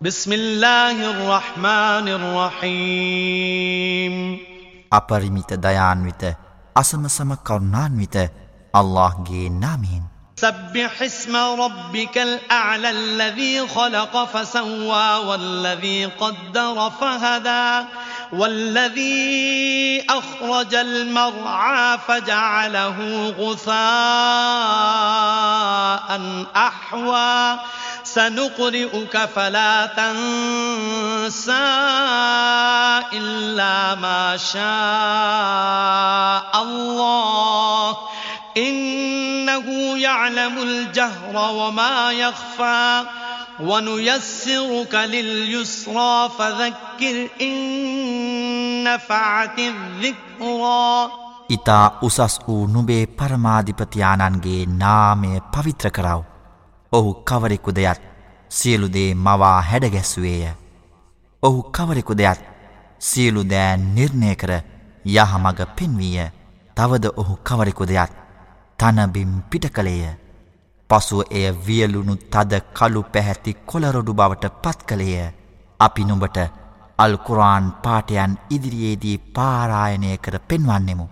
بسم الله الرحمن الرحيم. أبرميت ديان ويت أسم سم كرنان ويت الله جي نامين سبح اسم ربك الأعلى الذي خلق فسوى والذي قدر فهدى والذي أخرج المرعى فجعله غثاء أحوى سنقرئك فلا تنسى إلا ما شاء الله إنه يعلم الجهر وما يخفى ونيسرك لليسرى فذكر إن نفعت الذكرى ඉතා උසස් වූ නුබේ පරමාධිපතියාණන්ගේ නාමය පවිත්‍ර කරව. ඔහු කවරෙකු දෙයත් සියලුදේ මවා හැඩගැස්සුවේය. ඔහු කවරෙකු දෙයත් සියලු දෑ නිර්ණය කර යහමග පෙන්වීය තවද ඔහු කවරෙකු දෙයත් තනබිම් පිට කළේය. පසුව එය වියලුණු තද කළු පැහැති කොළරොඩු බවට පත් කළේය. අපි නුඹට අල්කුරාන් පාටයන් ඉදිරියේදී පාරායනය කර පෙන්වන්නෙමු.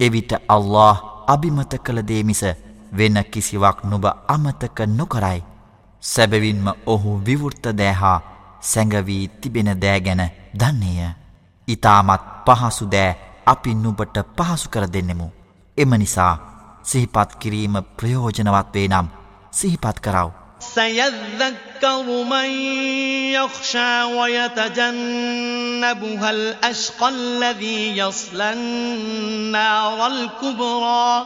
එවිට අල්له අභිමත කළ දේමිස වෙන කිසිවක් නුබ අමතක නොකරයි. සැබවින්ම ඔහු විවෘර්ත දෑහා සැඟවී තිබෙන දෑගැන දන්නේය. ඉතාමත් පහසු දෑ අපි නුබට පහසු කර දෙන්නෙමු. එම නිසා සිහිපත් කිරීම ප්‍රයෝජනවත් වේ නම් සිහිපත් කරව. سيذكر من يخشى ويتجنبها الأشقى الذي يصلى النار الكبرى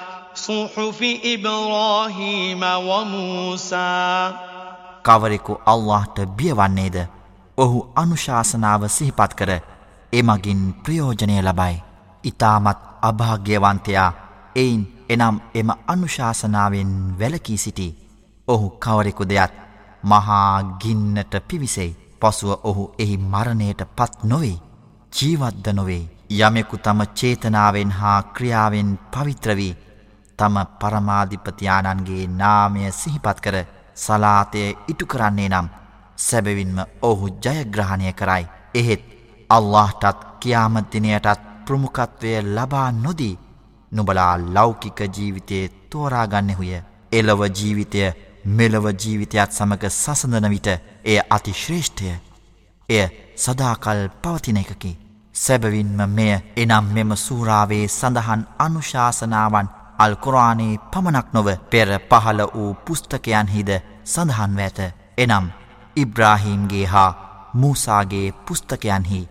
صحف ඉබ්‍රාහීම වමූසා කවරෙකු අල්لهට බියවන්නේද? ඔහු අනුශාසනාව සිහිපත් කර එමගින් ප්‍රයෝජනය ලබයි. ඉතාමත් අභාග්‍යවන්තයා එයින් එනම් එම අනුශාසනාවෙන් වැලකී සිටි. ඔහු කවරෙකු දෙයත් මහා ගින්නට පිවිසෙයි. පසුව ඔහු එහි මරණයට පත් නොවේ. ජීවත්ද නොවේ. යමෙකු තම චේතනාවෙන් හා ක්‍රියාවෙන් පවිත්‍රවී තම පරමාධිපතියාණන්ගේ නාමය සිහිපත් කර සලාතය ඉටු කරන්නේ නම් සැබවින්ම ඔහු ජයග්‍රහණය කරයි. එහෙත් අල්لهටත් කියාමත්දිනයටත් ප්‍රමුකත්වය ලබා නොදී නුබලා ලෞකික ජීවිතයේ තෝරාගන්නෙහුය. එලව ජීවිතය මෙලව ජීවිතයත් සමඟ සසඳන විට එය අති ශ්‍රේෂ්ඨය. එය සදාකල් පවතින එකකි. සැබවින්ම මෙය එනම් මෙම සූරාවේ සඳහන් අනුශාසනාවන් අල්කුරානේ පමණක් නොව පෙර පහළ වූ පුස්තකයන්හිද සඳහන්ව ඇත. එනම් ඉබ්‍රාහීම්ගේ හා මූසාගේ පුස්තකයන්හි